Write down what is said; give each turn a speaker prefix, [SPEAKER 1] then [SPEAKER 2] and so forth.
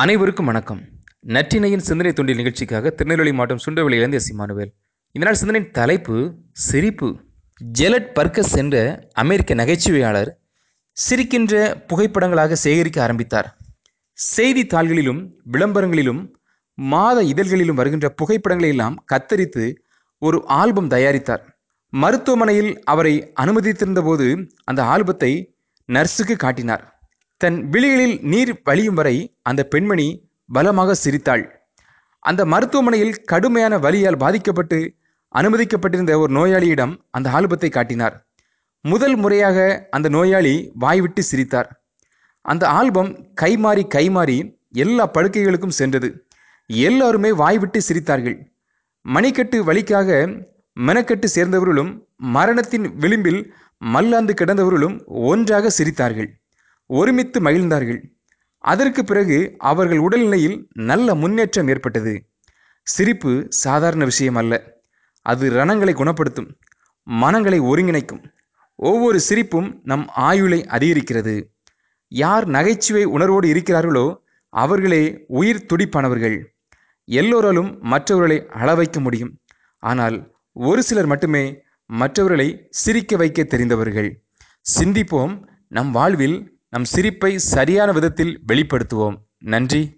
[SPEAKER 1] அனைவருக்கும் வணக்கம். நற்றினையின் சிந்தனை தொண்டில் நிகழ்ச்சிக்காக திருநெல்வேலி மாவட்டம் சுண்டவெளியிலிருந்து எஸ். இமானுவேல். இதனால் சிந்தனையின் தலைப்பு சிரிப்பு. ஜெலட் பர்கஸ் என்ற அமெரிக்க நகைச்சுவையாளர் சிரிக்கின்ற புகைப்படங்களாக சேகரிக்க ஆரம்பித்தார். செய்தித்தாள்களிலும் விளம்பரங்களிலும் மாத இதழ்களிலும் வருகின்ற புகைப்படங்களை எல்லாம் கத்தரித்து ஒரு ஆல்பம் தயாரித்தார். மருத்துவமனையில் அவரை அனுமதித்திருந்தபோது அந்த ஆல்பத்தை நர்ஸுக்கு காட்டினார். தன் விழிகளில் நீர் வழியும் வரை அந்த பெண்மணி பலமாக சிரித்தாள். அந்த மருத்துவமனையில் கடுமையான வலியால் பாதிக்கப்பட்டு அனுமதிக்கப்பட்டிருந்த ஒரு நோயாளியிடம் அந்த ஆல்பத்தை காட்டினார். முதல் முறையாக அந்த நோயாளி வாய்விட்டு சிரித்தார். அந்த ஆல்பம் கைமாறி கைமாறி எல்லா படுக்கைகளுக்கும் சென்றது. எல்லாருமே வாய்விட்டு சிரித்தார்கள். மணிக்கட்டு வழிக்காக மெனக்கட்டு சேர்ந்தவர்களும் மரணத்தின் விளிம்பில் மல்லாந்து கிடந்தவர்களும் ஒன்றாக சிரித்தார்கள். ஒருமித்து மகிழ்ந்தார்கள். அதற்கு பிறகு அவர்கள் உடல்நிலையில் நல்ல முன்னேற்றம் ஏற்பட்டது. சிரிப்பு சாதாரண விஷயம் அல்ல. அது ரணங்களை குணப்படுத்தும் மனங்களை ஒருங்கிணைக்கும். ஒவ்வொரு சிரிப்பும் நம் ஆயுளை அதிகரிக்கிறது. யார் நகைச்சுவை உணர்வோடு இருக்கிறார்களோ அவர்களே உயிர் துடிப்பானவர்கள். எல்லோராலும் மற்றவர்களை அள வைக்க முடியும். ஆனால் ஒரு சிலர் மட்டுமே மற்றவர்களை சிரிக்க வைக்க தெரிந்தவர்கள். சிந்திப்போம் நம் வாழ்வில் நம் சிரிப்பை சரியான விதத்தில் வெளிப்படுத்துவோம். நன்றி.